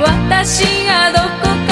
私がどこか